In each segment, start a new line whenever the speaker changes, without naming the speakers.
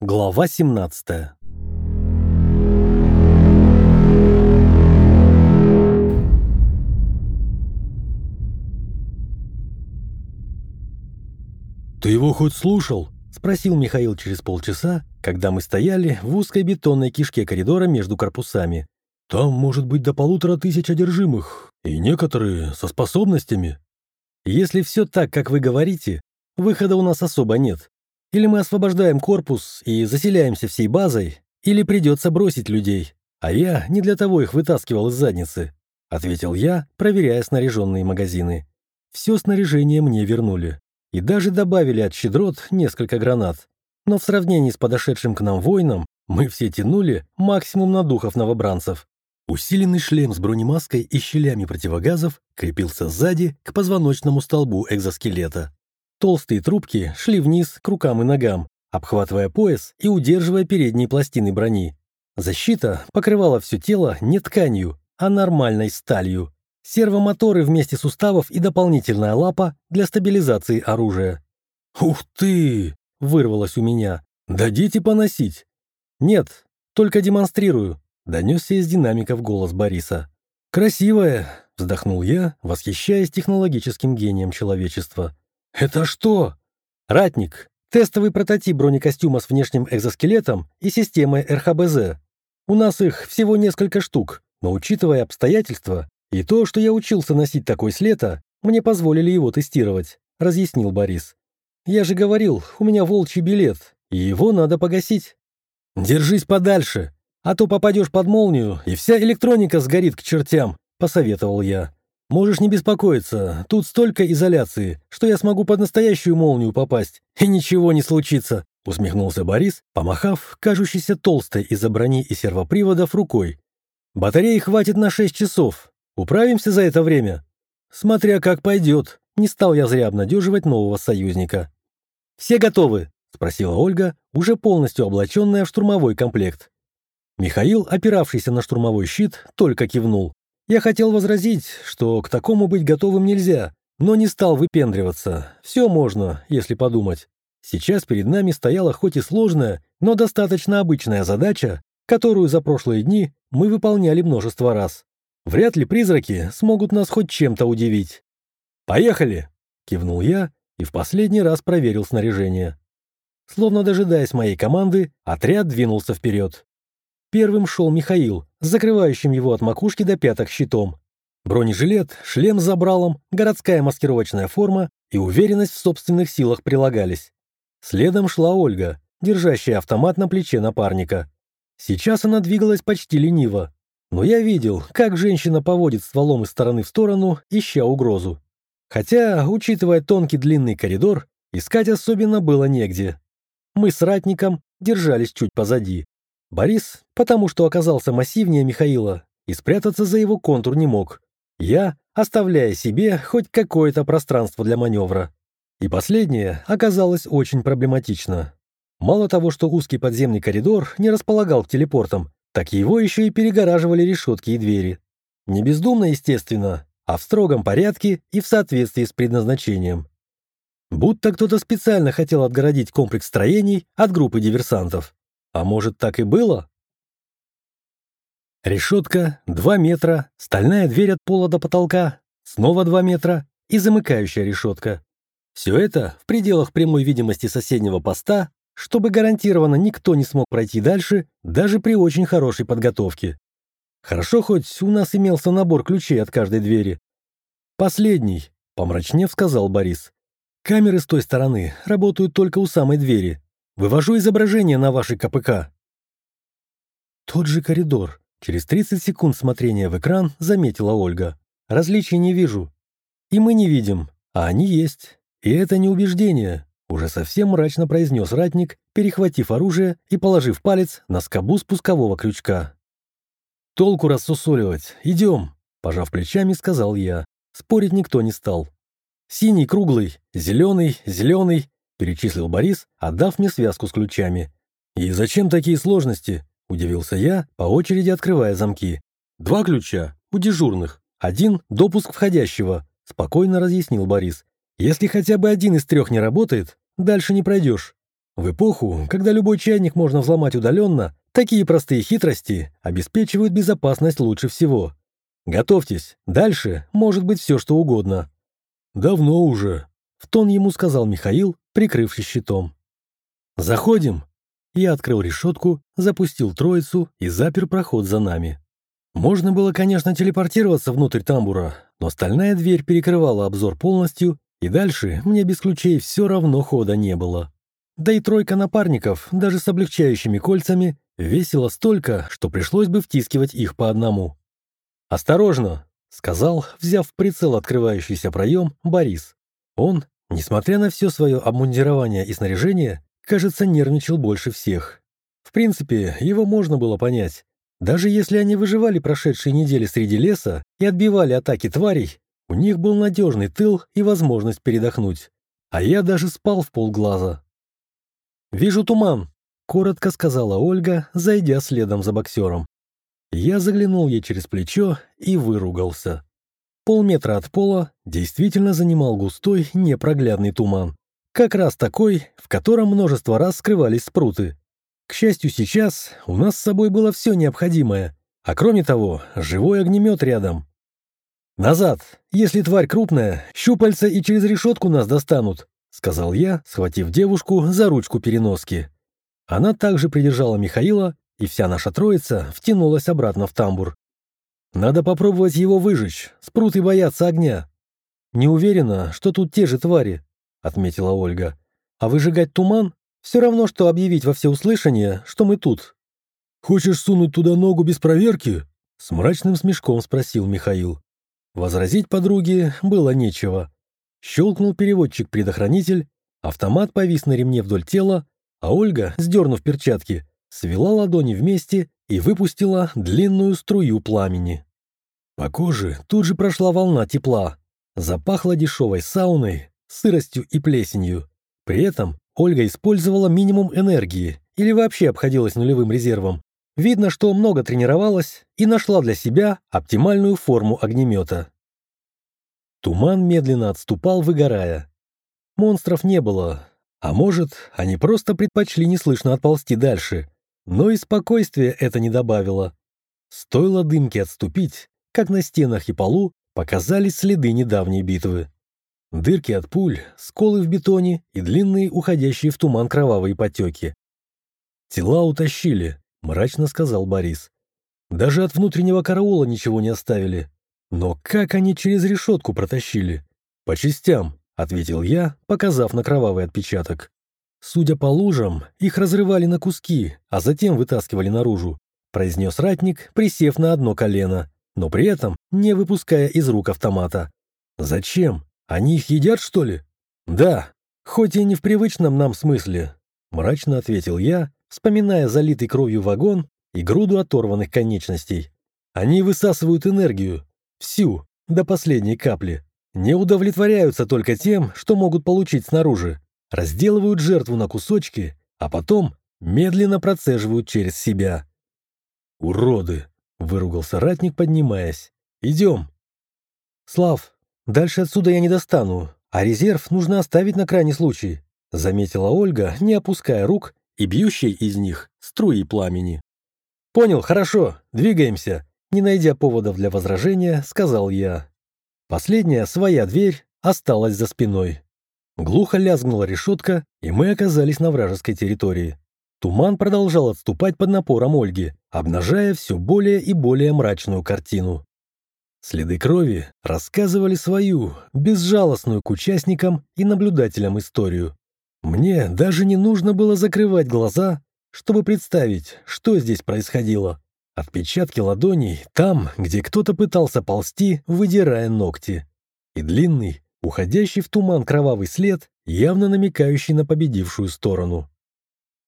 Глава 17 «Ты его хоть слушал?» — спросил Михаил через полчаса, когда мы стояли в узкой бетонной кишке коридора между корпусами. «Там может быть до полутора тысяч одержимых, и некоторые со способностями». «Если все так, как вы говорите, выхода у нас особо нет. Или мы освобождаем корпус и заселяемся всей базой, или придется бросить людей. А я не для того их вытаскивал из задницы», — ответил я, проверяя снаряженные магазины. Все снаряжение мне вернули и даже добавили от щедрот несколько гранат. Но в сравнении с подошедшим к нам воином мы все тянули максимум на духов новобранцев. Усиленный шлем с бронемаской и щелями противогазов крепился сзади к позвоночному столбу экзоскелета. Толстые трубки шли вниз к рукам и ногам, обхватывая пояс и удерживая передние пластины брони. Защита покрывала все тело не тканью, а нормальной сталью сервомоторы вместе суставов и дополнительная лапа для стабилизации оружия. «Ух ты!» — вырвалось у меня. «Дадите поносить?» «Нет, только демонстрирую», — донесся из динамиков голос Бориса. «Красивая!» — вздохнул я, восхищаясь технологическим гением человечества. «Это что?» «Ратник. Тестовый прототип бронекостюма с внешним экзоскелетом и системой РХБЗ. У нас их всего несколько штук, но учитывая обстоятельства, «И то, что я учился носить такой с лета, мне позволили его тестировать», — разъяснил Борис. «Я же говорил, у меня волчий билет, и его надо погасить». «Держись подальше, а то попадешь под молнию, и вся электроника сгорит к чертям», — посоветовал я. «Можешь не беспокоиться, тут столько изоляции, что я смогу под настоящую молнию попасть, и ничего не случится», — усмехнулся Борис, помахав кажущейся толстой из-за брони и сервоприводов рукой. «Батареи хватит на шесть часов, Управимся за это время? Смотря как пойдет. Не стал я зря обнадеживать нового союзника. «Все готовы?» — спросила Ольга, уже полностью облаченная в штурмовой комплект. Михаил, опиравшийся на штурмовой щит, только кивнул. Я хотел возразить, что к такому быть готовым нельзя, но не стал выпендриваться. Все можно, если подумать. Сейчас перед нами стояла хоть и сложная, но достаточно обычная задача, которую за прошлые дни мы выполняли множество раз. Вряд ли призраки смогут нас хоть чем-то удивить. «Поехали!» — кивнул я и в последний раз проверил снаряжение. Словно дожидаясь моей команды, отряд двинулся вперед. Первым шел Михаил, закрывающим его от макушки до пяток щитом. Бронежилет, шлем с забралом, городская маскировочная форма и уверенность в собственных силах прилагались. Следом шла Ольга, держащая автомат на плече напарника. Сейчас она двигалась почти лениво, но я видел, как женщина поводит стволом из стороны в сторону, ища угрозу. Хотя, учитывая тонкий длинный коридор, искать особенно было негде. Мы с ратником держались чуть позади. Борис, потому что оказался массивнее Михаила, и спрятаться за его контур не мог. Я, оставляя себе хоть какое-то пространство для маневра. И последнее оказалось очень проблематично. Мало того, что узкий подземный коридор не располагал к телепортам, так его еще и перегораживали решетки и двери. Не бездумно, естественно, а в строгом порядке и в соответствии с предназначением. Будто кто-то специально хотел отгородить комплекс строений от группы диверсантов. А может, так и было? Решетка, 2 метра, стальная дверь от пола до потолка, снова 2 метра и замыкающая решетка. Все это в пределах прямой видимости соседнего поста чтобы гарантированно никто не смог пройти дальше, даже при очень хорошей подготовке. Хорошо хоть у нас имелся набор ключей от каждой двери. «Последний», — помрачнев сказал Борис. «Камеры с той стороны работают только у самой двери. Вывожу изображение на вашей КПК». Тот же коридор. Через 30 секунд смотрения в экран заметила Ольга. «Различий не вижу. И мы не видим, а они есть. И это не убеждение, уже совсем мрачно произнес ратник, перехватив оружие и положив палец на скобу спускового крючка. «Толку рассусоливать. Идем!» Пожав плечами, сказал я. Спорить никто не стал. «Синий круглый, зеленый, зеленый», перечислил Борис, отдав мне связку с ключами. «И зачем такие сложности?» – удивился я, по очереди открывая замки. «Два ключа, у дежурных. Один – допуск входящего», – спокойно разъяснил Борис. Если хотя бы один из трех не работает, дальше не пройдешь. В эпоху, когда любой чайник можно взломать удаленно, такие простые хитрости обеспечивают безопасность лучше всего. Готовьтесь, дальше может быть все что угодно. «Давно уже», — в тон ему сказал Михаил, прикрывшись щитом. «Заходим!» Я открыл решетку, запустил троицу и запер проход за нами. Можно было, конечно, телепортироваться внутрь тамбура, но стальная дверь перекрывала обзор полностью, и дальше мне без ключей все равно хода не было. Да и тройка напарников, даже с облегчающими кольцами, весила столько, что пришлось бы втискивать их по одному. «Осторожно!» — сказал, взяв в прицел открывающийся проем, Борис. Он, несмотря на все свое обмундирование и снаряжение, кажется, нервничал больше всех. В принципе, его можно было понять. Даже если они выживали прошедшие недели среди леса и отбивали атаки тварей, у них был надежный тыл и возможность передохнуть. А я даже спал в полглаза. «Вижу туман», — коротко сказала Ольга, зайдя следом за боксером. Я заглянул ей через плечо и выругался. Полметра от пола действительно занимал густой, непроглядный туман. Как раз такой, в котором множество раз скрывались спруты. К счастью, сейчас у нас с собой было все необходимое, а кроме того, живой огнемет рядом. «Назад! Если тварь крупная, щупальца и через решетку нас достанут», сказал я, схватив девушку за ручку переноски. Она также придержала Михаила, и вся наша троица втянулась обратно в тамбур. «Надо попробовать его выжечь, спруты боятся огня». «Не уверена, что тут те же твари», — отметила Ольга. «А выжигать туман все равно, что объявить во всеуслышание, что мы тут».
«Хочешь сунуть туда ногу без проверки?»
— с мрачным смешком спросил Михаил. Возразить подруге было нечего. Щелкнул переводчик-предохранитель, автомат повис на ремне вдоль тела, а Ольга, сдернув перчатки, свела ладони вместе и выпустила длинную струю пламени. По коже тут же прошла волна тепла. Запахло дешевой сауной, сыростью и плесенью. При этом Ольга использовала минимум энергии или вообще обходилась нулевым резервом. Видно, что много тренировалась и нашла для себя оптимальную форму огнемета. Туман медленно отступал, выгорая. Монстров не было, а может, они просто предпочли неслышно отползти дальше. Но и спокойствия это не добавило. Стоило дымке отступить, как на стенах и полу показались следы недавней битвы. Дырки от пуль, сколы в бетоне и длинные уходящие в туман кровавые потеки. «Тела утащили», — мрачно сказал Борис. «Даже от внутреннего караула ничего не оставили. Но как они через решетку протащили?» «По частям», — ответил я, показав на кровавый отпечаток. «Судя по лужам, их разрывали на куски, а затем вытаскивали наружу», — произнес ратник, присев на одно колено, но при этом не выпуская из рук автомата. «Зачем?» Они их едят, что ли? Да, хоть и не в привычном нам смысле, мрачно ответил я, вспоминая залитый кровью вагон и груду оторванных конечностей. Они высасывают энергию, всю, до последней капли. Не удовлетворяются только тем, что могут получить снаружи. Разделывают жертву на кусочки, а потом медленно процеживают через себя. «Уроды!» — выругался ратник, поднимаясь. «Идем!» «Слав, «Дальше отсюда я не достану, а резерв нужно оставить на крайний случай», заметила Ольга, не опуская рук и бьющей из них струи пламени. «Понял, хорошо, двигаемся», не найдя поводов для возражения, сказал я. Последняя, своя дверь, осталась за спиной. Глухо лязгнула решетка, и мы оказались на вражеской территории. Туман продолжал отступать под напором Ольги, обнажая все более и более мрачную картину. Следы крови рассказывали свою, безжалостную к участникам и наблюдателям историю. Мне даже не нужно было закрывать глаза, чтобы представить, что здесь происходило. Отпечатки ладоней там, где кто-то пытался ползти, выдирая ногти. И длинный, уходящий в туман кровавый след, явно намекающий на победившую сторону.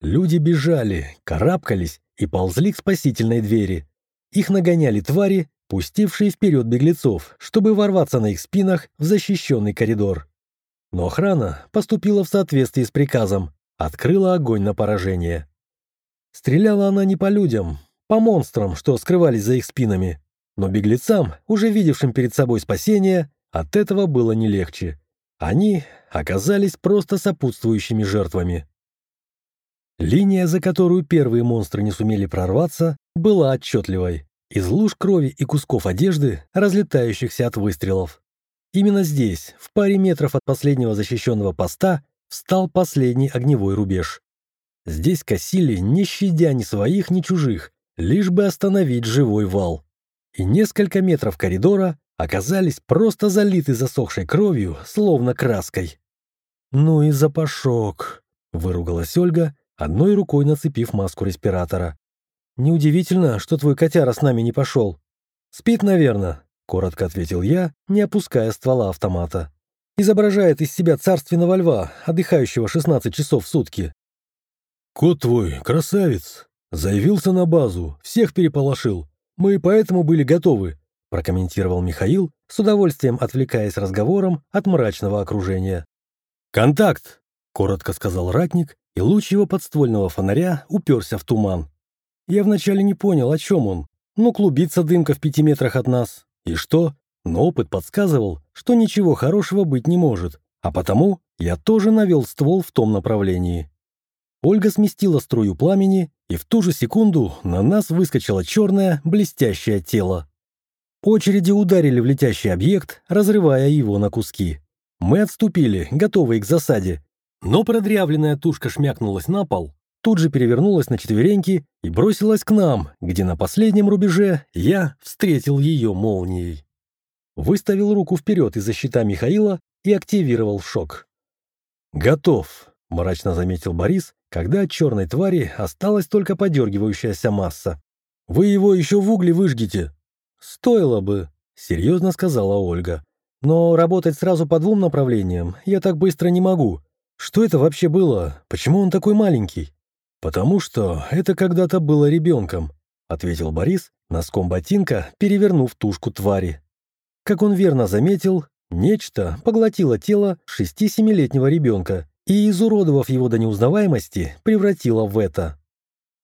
Люди бежали, карабкались и ползли к спасительной двери. Их нагоняли твари, пустившие вперед беглецов, чтобы ворваться на их спинах в защищенный коридор. Но охрана поступила в соответствии с приказом, открыла огонь на поражение. Стреляла она не по людям, по монстрам, что скрывались за их спинами, но беглецам, уже видевшим перед собой спасение, от этого было не легче. Они оказались просто сопутствующими жертвами. Линия, за которую первые монстры не сумели прорваться, была отчетливой. Из луж крови и кусков одежды, разлетающихся от выстрелов. Именно здесь, в паре метров от последнего защищенного поста, встал последний огневой рубеж. Здесь косили, не щадя ни своих, ни чужих, лишь бы остановить живой вал. И несколько метров коридора оказались просто залиты засохшей кровью, словно краской. «Ну и запашок!» — выругалась Ольга, одной рукой нацепив маску респиратора. «Неудивительно, что твой котяра с нами не пошел. Спит, наверное», — коротко ответил я, не опуская ствола автомата. «Изображает из себя царственного льва, отдыхающего 16 часов в сутки».
«Кот твой, красавец! Заявился на базу, всех переполошил. Мы поэтому были готовы», — прокомментировал Михаил, с удовольствием отвлекаясь разговором от мрачного окружения.
«Контакт!» — коротко сказал ратник, и луч его подствольного фонаря уперся в туман. Я вначале не понял, о чем он. Ну, клубится дымка в пяти метрах от нас. И что? Но опыт подсказывал, что ничего хорошего быть не может, а потому я тоже навел ствол в том направлении. Ольга сместила струю пламени, и в ту же секунду на нас выскочило черное, блестящее тело. Очереди ударили в летящий объект, разрывая его на куски. Мы отступили, готовые к засаде. Но продрявленная тушка шмякнулась на пол, тут же перевернулась на четвереньки и бросилась к нам, где на последнем рубеже я встретил ее молнией. Выставил руку вперед из-за щита Михаила и активировал шок. «Готов», — мрачно заметил Борис, когда от черной твари осталась только подергивающаяся масса. «Вы его еще в угле выжгите». «Стоило бы», — серьезно сказала Ольга. Но работать сразу по двум направлениям я так быстро не могу. Что это вообще было? Почему он такой маленький? Потому что это когда-то было ребенком, ответил Борис, носком ботинка перевернув тушку твари. Как он верно заметил, нечто поглотило тело шести-семилетнего ребенка и, изуродовав его до неузнаваемости, превратило в это.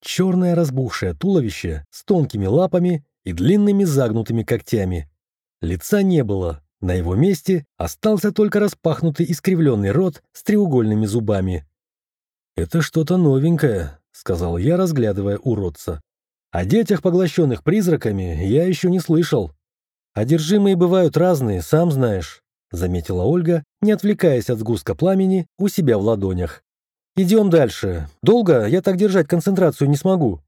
Черное разбухшее туловище с тонкими лапами и длинными загнутыми когтями. Лица не было, на его месте остался только распахнутый искривленный рот с треугольными зубами. «Это что-то новенькое», — сказал я, разглядывая уродца. «О детях, поглощенных призраками, я еще не слышал. Одержимые бывают разные, сам знаешь», — заметила Ольга, не отвлекаясь от сгустка пламени у себя в ладонях. «Идем дальше. Долго я так держать концентрацию не смогу.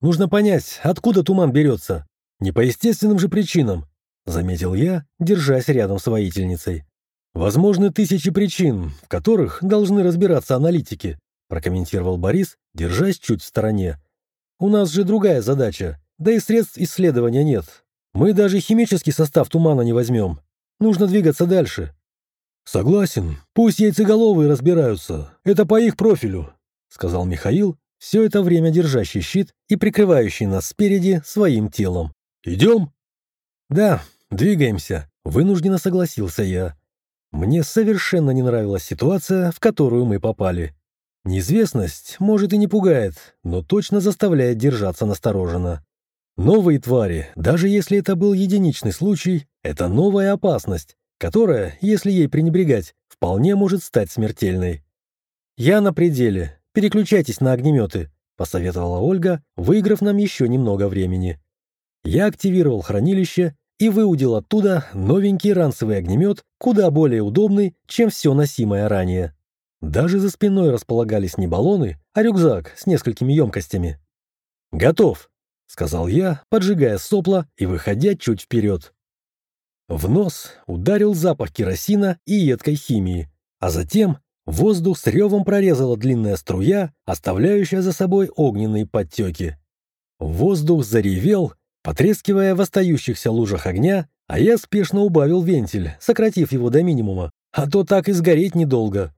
Нужно понять, откуда туман берется. Не по естественным же причинам, заметил я, держась рядом с воительницей. Возможны тысячи причин, в которых должны разбираться аналитики, прокомментировал Борис, держась чуть в стороне. У нас же другая задача, да и средств исследования нет. Мы даже химический состав тумана не возьмем. Нужно двигаться дальше.
Согласен, пусть яйцеголовые разбираются, это по их профилю, сказал Михаил, все это время держащий щит и прикрывающий нас спереди своим телом. «Идем?»
«Да, «Двигаемся», — вынужденно согласился я. Мне совершенно не нравилась ситуация, в которую мы попали. Неизвестность, может, и не пугает, но точно заставляет держаться настороженно. Новые твари, даже если это был единичный случай, это новая опасность, которая, если ей пренебрегать, вполне может стать смертельной. «Я на пределе. Переключайтесь на огнеметы», — посоветовала Ольга, выиграв нам еще немного времени. Я активировал хранилище и выудил оттуда новенький ранцевый огнемет, куда более удобный, чем все носимое ранее. Даже за спиной располагались не баллоны, а рюкзак с несколькими емкостями. «Готов», — сказал я, поджигая сопла и выходя чуть вперед. В нос ударил запах керосина и едкой химии, а затем воздух с ревом прорезала длинная струя, оставляющая за собой огненные подтеки. Воздух заревел, потрескивая в остающихся лужах огня, а я спешно убавил вентиль, сократив его до минимума, а то так и сгореть недолго.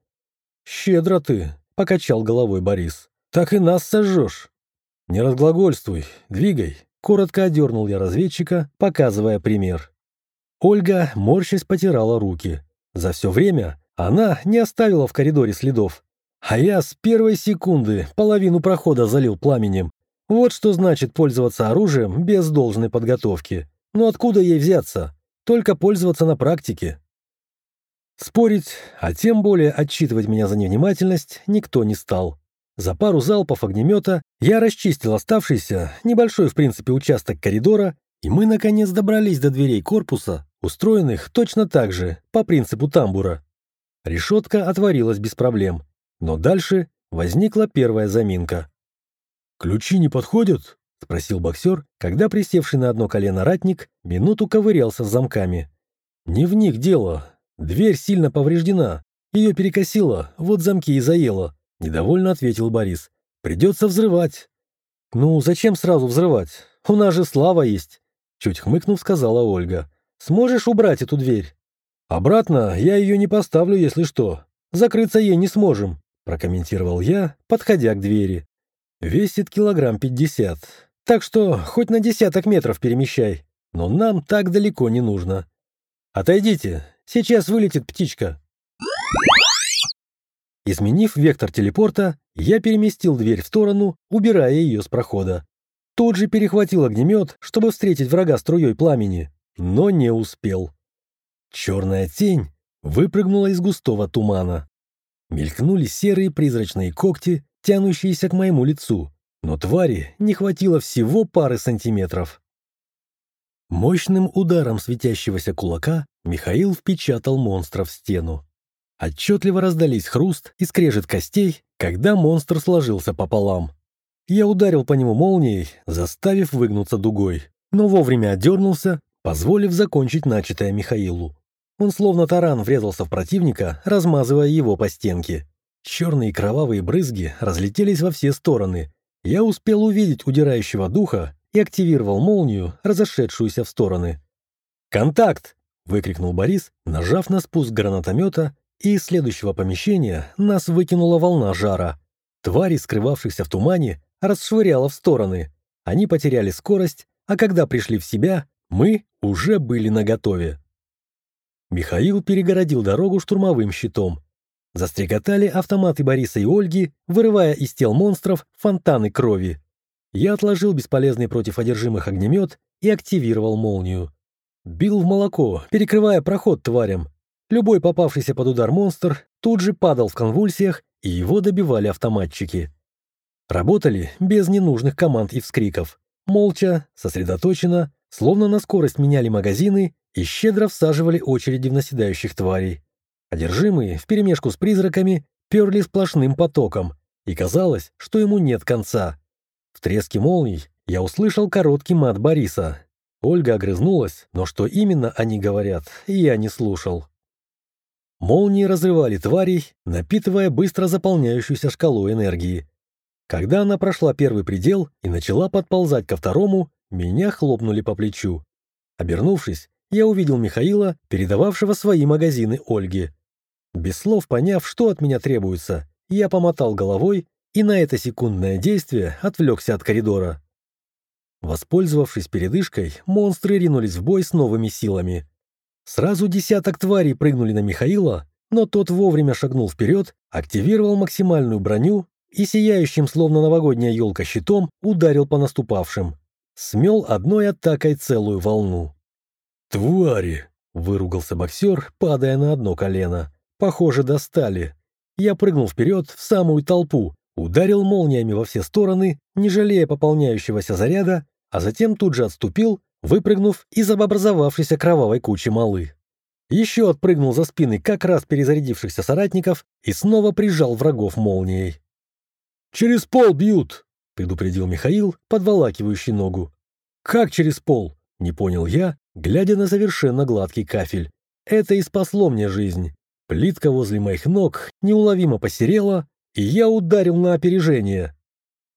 «Щедро ты», — покачал головой Борис. «Так и нас сожжешь». «Не разглагольствуй, двигай», — коротко одернул я разведчика, показывая пример. Ольга, морщась, потирала руки. За все время она не оставила в коридоре следов. А я с первой секунды половину прохода залил пламенем, вот что значит пользоваться оружием без должной подготовки. Но откуда ей взяться? Только пользоваться на практике. Спорить, а тем более отчитывать меня за невнимательность, никто не стал. За пару залпов огнемета я расчистил оставшийся, небольшой в принципе участок коридора, и мы наконец добрались до дверей корпуса, устроенных точно так же, по принципу тамбура. Решетка отворилась без проблем, но дальше возникла первая заминка.
«Ключи не подходят?» — спросил боксер, когда присевший на одно колено ратник минуту ковырялся с замками. «Не в них дело. Дверь сильно повреждена. Ее перекосило, вот замки и заело. Недовольно ответил Борис. Придется взрывать. Ну, зачем сразу взрывать? У нас же слава есть. Чуть хмыкнув, сказала Ольга. Сможешь убрать эту дверь? Обратно я ее не поставлю, если что. Закрыться ей не сможем, прокомментировал я, подходя к двери. Весит килограмм пятьдесят. Так что хоть на десяток метров перемещай. Но нам так далеко не нужно. Отойдите, сейчас вылетит птичка. Изменив вектор телепорта, я переместил дверь в сторону, убирая ее с прохода. Тут же перехватил огнемет, чтобы встретить врага струей пламени, но не успел. Черная тень выпрыгнула из густого тумана. Мелькнули серые призрачные когти, тянущиеся к моему лицу, но твари не хватило всего пары сантиметров. Мощным ударом светящегося кулака Михаил впечатал монстра в стену. Отчетливо раздались хруст и скрежет костей, когда монстр сложился пополам. Я ударил по нему молнией, заставив выгнуться дугой, но вовремя отдернулся, позволив закончить начатое Михаилу. Он словно таран врезался в противника, размазывая его по стенке. Черные кровавые брызги разлетелись во все стороны. Я успел увидеть удирающего духа и активировал молнию, разошедшуюся в стороны. «Контакт!» — выкрикнул Борис, нажав на спуск гранатомета и из следующего помещения нас выкинула волна жара. Твари, скрывавшихся в тумане, расшвыряло в стороны. Они потеряли скорость, а когда пришли в себя, мы уже были наготове. Михаил перегородил дорогу штурмовым щитом. Застрекотали автоматы Бориса и Ольги, вырывая из тел монстров фонтаны крови. Я отложил бесполезный против одержимых огнемет и активировал молнию. Бил в молоко, перекрывая проход тварям, Любой попавшийся под удар монстр тут же падал в конвульсиях, и его добивали автоматчики. Работали без ненужных команд и вскриков. Молча, сосредоточенно, словно на скорость меняли магазины и щедро всаживали очереди в наседающих тварей. Одержимые, вперемешку с призраками, перли сплошным потоком, и казалось, что ему нет конца. В треске молний я услышал короткий мат Бориса. Ольга огрызнулась, но что именно они говорят, я не слушал. Молнии разрывали тварей, напитывая быстро заполняющуюся шкалу энергии. Когда она прошла первый предел и начала подползать ко второму, меня хлопнули по плечу. Обернувшись, я увидел Михаила, передававшего свои магазины Ольге. Без слов поняв, что от меня требуется, я помотал головой и на это секундное действие отвлекся от коридора. Воспользовавшись передышкой, монстры ринулись в бой с новыми силами. Сразу десяток тварей прыгнули на Михаила, но тот вовремя шагнул вперед, активировал максимальную броню и сияющим, словно новогодняя елка, щитом ударил по наступавшим. Смел одной атакой целую волну. «Твари!» — выругался боксер, падая на одно колено. «Похоже, достали». Я прыгнул вперед в самую толпу, ударил молниями во все стороны, не жалея пополняющегося заряда, а затем тут же отступил выпрыгнув из образовавшейся кровавой кучи малы. Еще отпрыгнул за спины как раз перезарядившихся соратников и снова прижал врагов молнией. «Через пол бьют!» — предупредил Михаил, подволакивающий ногу. «Как через пол?» — не понял я, глядя на совершенно гладкий кафель. Это и спасло мне жизнь. Плитка возле моих ног неуловимо посерела, и я ударил на опережение.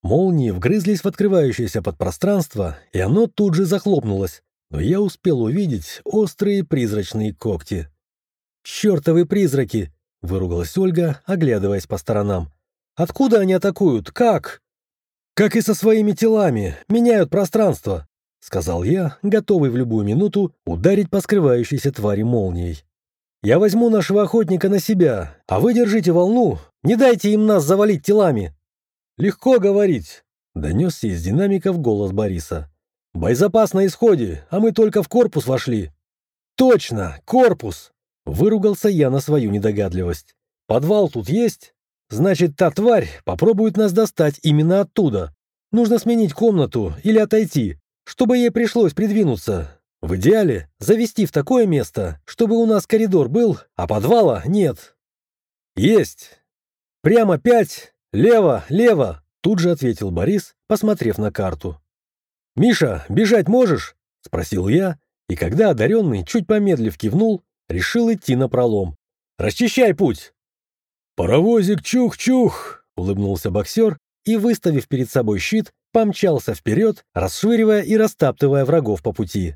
Молнии вгрызлись в открывающееся подпространство, и оно тут же захлопнулось, но я успел увидеть острые призрачные когти. «Чертовы призраки!» — выругалась Ольга, оглядываясь по сторонам. «Откуда они атакуют? Как?» «Как и со своими телами, меняют пространство», — сказал я, готовый в любую минуту ударить по скрывающейся твари молнией. «Я возьму нашего охотника на себя, а вы держите волну, не дайте им нас завалить телами». «Легко говорить», — донесся из динамиков голос Бориса. «Боезапас на исходе, а мы только в корпус вошли». «Точно, корпус!» — выругался я на свою недогадливость. «Подвал тут есть?»
значит, та тварь попробует нас достать именно оттуда. Нужно сменить комнату или отойти, чтобы ей пришлось придвинуться. В идеале завести в такое место, чтобы у нас коридор был, а подвала нет. Есть. Прямо пять, лево, лево, тут же ответил Борис, посмотрев на карту. «Миша, бежать можешь?» — спросил я, и когда одаренный, чуть помедлив кивнул, решил идти на пролом. «Расчищай путь!» «Паровозик чух-чух!» — улыбнулся боксер и, выставив перед собой щит, помчался вперед, расшвыривая и растаптывая врагов по пути.